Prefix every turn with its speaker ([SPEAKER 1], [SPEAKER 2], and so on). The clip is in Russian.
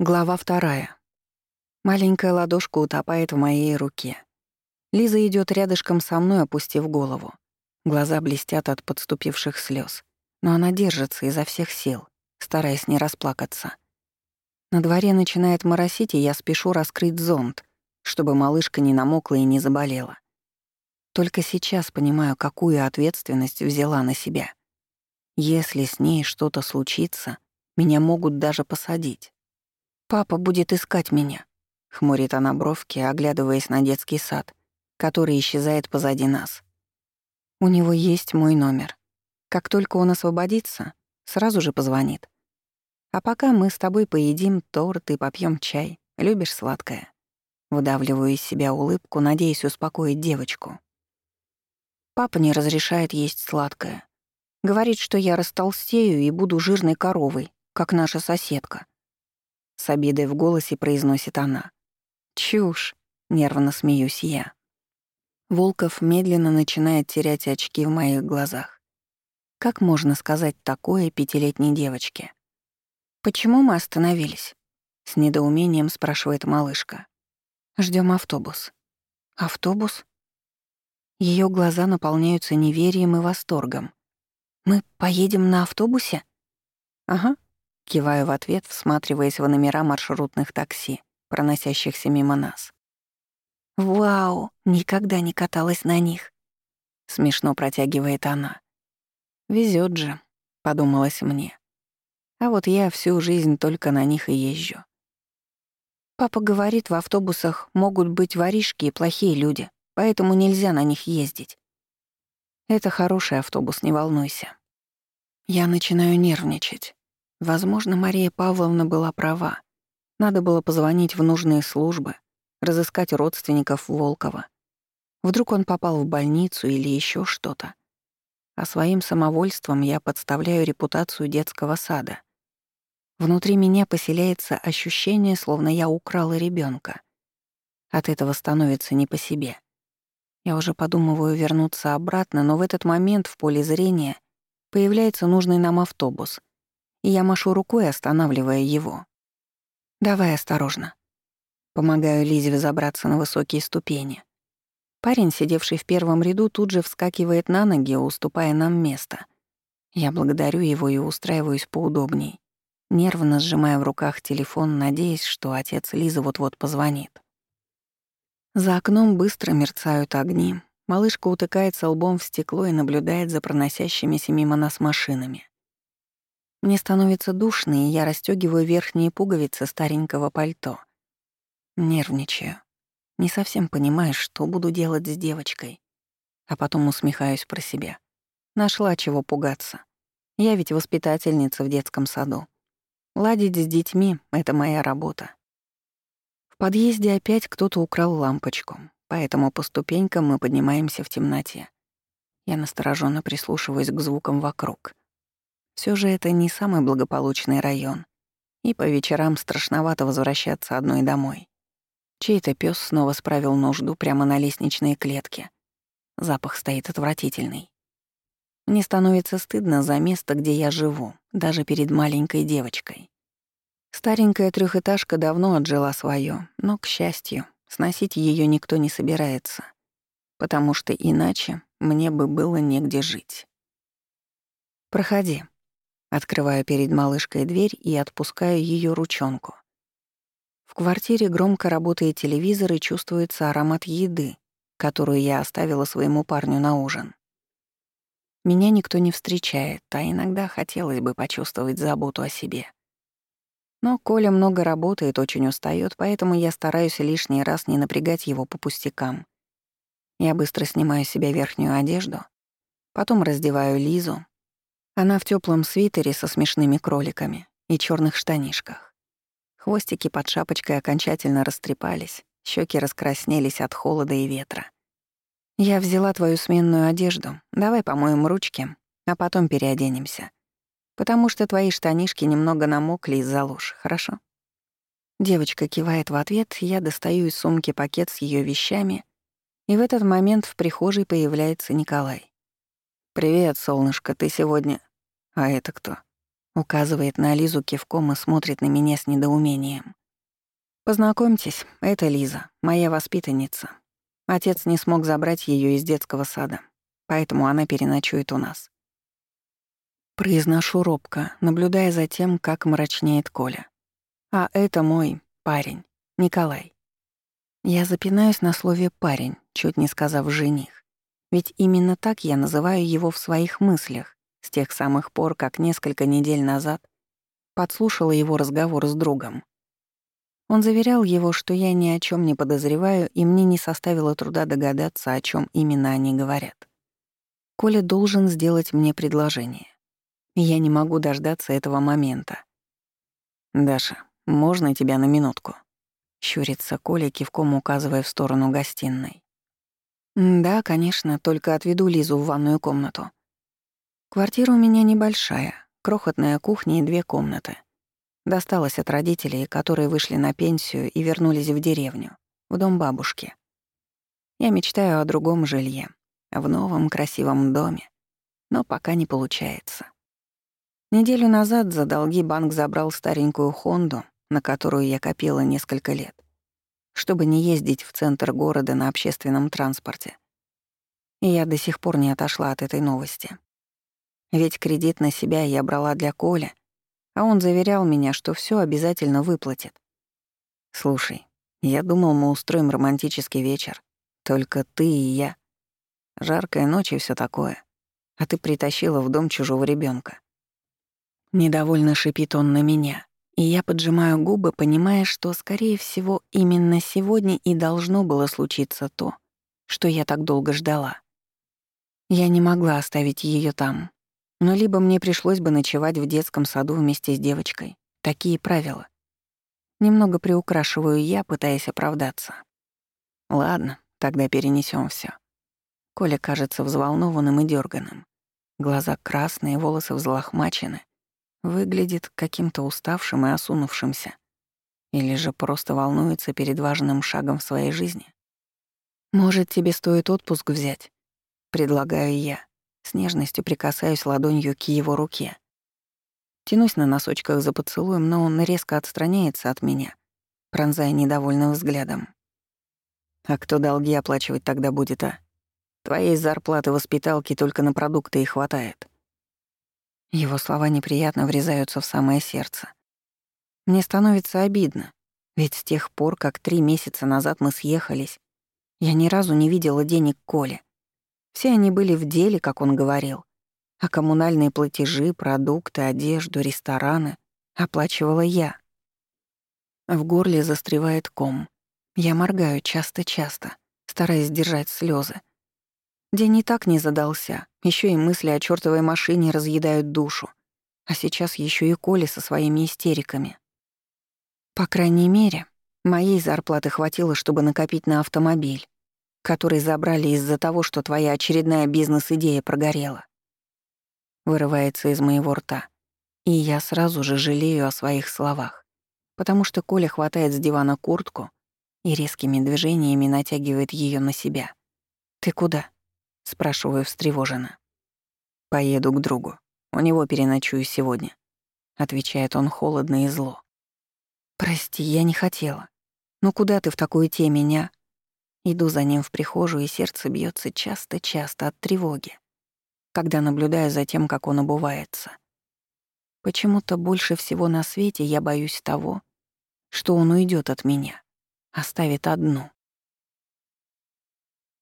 [SPEAKER 1] Глава вторая. Маленькая ладошка утопает в моей руке. Лиза идет рядышком со мной, опустив голову. Глаза блестят от подступивших слез, но она держится изо всех сил, стараясь не расплакаться. На дворе начинает моросить, и я спешу раскрыть зонт, чтобы малышка не намокла и не заболела. Только сейчас понимаю, какую ответственность взяла на себя. Если с ней что-то случится, меня могут даже посадить. «Папа будет искать меня», — хмурит она бровки, оглядываясь на детский сад, который исчезает позади нас. «У него есть мой номер. Как только он освободится, сразу же позвонит. А пока мы с тобой поедим торт и попьем чай. Любишь сладкое?» Выдавливаю из себя улыбку, надеясь успокоить девочку. Папа не разрешает есть сладкое. Говорит, что я растолстею и буду жирной коровой, как наша соседка. С обидой в голосе произносит она. «Чушь!» — нервно смеюсь я. Волков медленно начинает терять очки в моих глазах. Как можно сказать такое пятилетней девочке? «Почему мы остановились?» — с недоумением спрашивает малышка. Ждем автобус». «Автобус?» Ее глаза наполняются неверием и восторгом. «Мы поедем на автобусе?» «Ага», Киваю в ответ, всматриваясь в номера маршрутных такси, проносящихся мимо нас. «Вау, никогда не каталась на них!» Смешно протягивает она. Везет же», — подумалось мне. А вот я всю жизнь только на них и езжу. Папа говорит, в автобусах могут быть воришки и плохие люди, поэтому нельзя на них ездить. Это хороший автобус, не волнуйся. Я начинаю нервничать. Возможно, Мария Павловна была права. Надо было позвонить в нужные службы, разыскать родственников Волкова. Вдруг он попал в больницу или еще что-то. А своим самовольством я подставляю репутацию детского сада. Внутри меня поселяется ощущение, словно я украла ребенка. От этого становится не по себе. Я уже подумываю вернуться обратно, но в этот момент в поле зрения появляется нужный нам автобус — и я машу рукой, останавливая его. «Давай осторожно». Помогаю Лизе забраться на высокие ступени. Парень, сидевший в первом ряду, тут же вскакивает на ноги, уступая нам место. Я благодарю его и устраиваюсь поудобней, нервно сжимая в руках телефон, надеясь, что отец Лизы вот-вот позвонит. За окном быстро мерцают огни. Малышка утыкается лбом в стекло и наблюдает за проносящимися мимо нас машинами. Мне становится душно, и я расстёгиваю верхние пуговицы старенького пальто. Нервничаю. Не совсем понимаю, что буду делать с девочкой. А потом усмехаюсь про себя. Нашла чего пугаться. Я ведь воспитательница в детском саду. Ладить с детьми — это моя работа. В подъезде опять кто-то украл лампочку, поэтому по ступенькам мы поднимаемся в темноте. Я настороженно прислушиваюсь к звукам вокруг. Все же это не самый благополучный район, и по вечерам страшновато возвращаться одной домой. Чей-то пес снова справил нужду прямо на лестничной клетке. Запах стоит отвратительный. Мне становится стыдно за место, где я живу, даже перед маленькой девочкой. Старенькая трехэтажка давно отжила свое, но, к счастью, сносить ее никто не собирается, потому что иначе мне бы было негде жить. «Проходи», Открываю перед малышкой дверь и отпускаю ее ручонку. В квартире громко работает телевизор и чувствуется аромат еды, которую я оставила своему парню на ужин. Меня никто не встречает, а иногда хотелось бы почувствовать заботу о себе. Но Коля много работает, очень устаёт, поэтому я стараюсь лишний раз не напрягать его по пустякам. Я быстро снимаю с себя верхнюю одежду, потом раздеваю Лизу, она в теплом свитере со смешными кроликами и черных штанишках. Хвостики под шапочкой окончательно растрепались, щеки раскраснелись от холода и ветра. «Я взяла твою сменную одежду. Давай помоем ручки, а потом переоденемся. Потому что твои штанишки немного намокли из-за луж, хорошо?» Девочка кивает в ответ, я достаю из сумки пакет с ее вещами, и в этот момент в прихожей появляется Николай. «Привет, солнышко, ты сегодня...» «А это кто?» Указывает на Лизу кивком и смотрит на меня с недоумением. Познакомьтесь, это Лиза, моя воспитанница. Отец не смог забрать ее из детского сада, поэтому она переночует у нас. Произношу робко, наблюдая за тем, как мрачнеет Коля. А это мой парень, Николай. Я запинаюсь на слове «парень», чуть не сказав «жених». Ведь именно так я называю его в своих мыслях, с тех самых пор, как несколько недель назад подслушала его разговор с другом. Он заверял его, что я ни о чем не подозреваю, и мне не составило труда догадаться, о чем именно они говорят. Коля должен сделать мне предложение. я не могу дождаться этого момента. «Даша, можно тебя на минутку?» Щурится Коля, кивком указывая в сторону гостиной. «Да, конечно, только отведу Лизу в ванную комнату. Квартира у меня небольшая, крохотная кухня и две комнаты. Досталась от родителей, которые вышли на пенсию и вернулись в деревню, в дом бабушки. Я мечтаю о другом жилье, в новом красивом доме, но пока не получается. Неделю назад за долги банк забрал старенькую «Хонду», на которую я копила несколько лет, чтобы не ездить в центр города на общественном транспорте. И я до сих пор не отошла от этой новости. Ведь кредит на себя я брала для Коля, а он заверял меня, что все обязательно выплатит. «Слушай, я думал, мы устроим романтический вечер. Только ты и я. Жаркая ночь и всё такое. А ты притащила в дом чужого ребенка. Недовольно шипит он на меня. И я поджимаю губы, понимая, что, скорее всего, именно сегодня и должно было случиться то, что я так долго ждала. Я не могла оставить ее там. Но либо мне пришлось бы ночевать в детском саду вместе с девочкой. Такие правила. Немного приукрашиваю я, пытаясь оправдаться. Ладно, тогда перенесем все. Коля кажется взволнованным и дерганым. Глаза красные, волосы взлохмачены. Выглядит каким-то уставшим и осунувшимся. Или же просто волнуется перед важным шагом в своей жизни. «Может, тебе стоит отпуск взять?» Предлагаю я. С нежностью прикасаюсь ладонью к его руке. Тянусь на носочках за поцелуем, но он резко отстраняется от меня, пронзая недовольным взглядом. «А кто долги оплачивать тогда будет, а? Твоей зарплаты воспиталки только на продукты и хватает». Его слова неприятно врезаются в самое сердце. Мне становится обидно, ведь с тех пор, как три месяца назад мы съехались, я ни разу не видела денег Коли. Все они были в деле, как он говорил. А коммунальные платежи, продукты, одежду, рестораны оплачивала я. В горле застревает ком. Я моргаю часто-часто, стараясь держать слезы. День и так не задался, еще и мысли о чёртовой машине разъедают душу. А сейчас еще и Коля со своими истериками. По крайней мере, моей зарплаты хватило, чтобы накопить на автомобиль, который забрали из-за того, что твоя очередная бизнес-идея прогорела. Вырывается из моего рта. И я сразу же жалею о своих словах, потому что Коля хватает с дивана куртку и резкими движениями натягивает ее на себя. «Ты куда?» спрашиваю встревоженно. Поеду к другу. У него переночую сегодня, отвечает он холодно и зло. Прости, я не хотела. Ну куда ты в такую те меня? Иду за ним в прихожую, и сердце бьется часто-часто от тревоги, когда наблюдаю за тем, как он обувается. Почему-то больше всего на свете я боюсь того, что он уйдет от меня, оставит одну.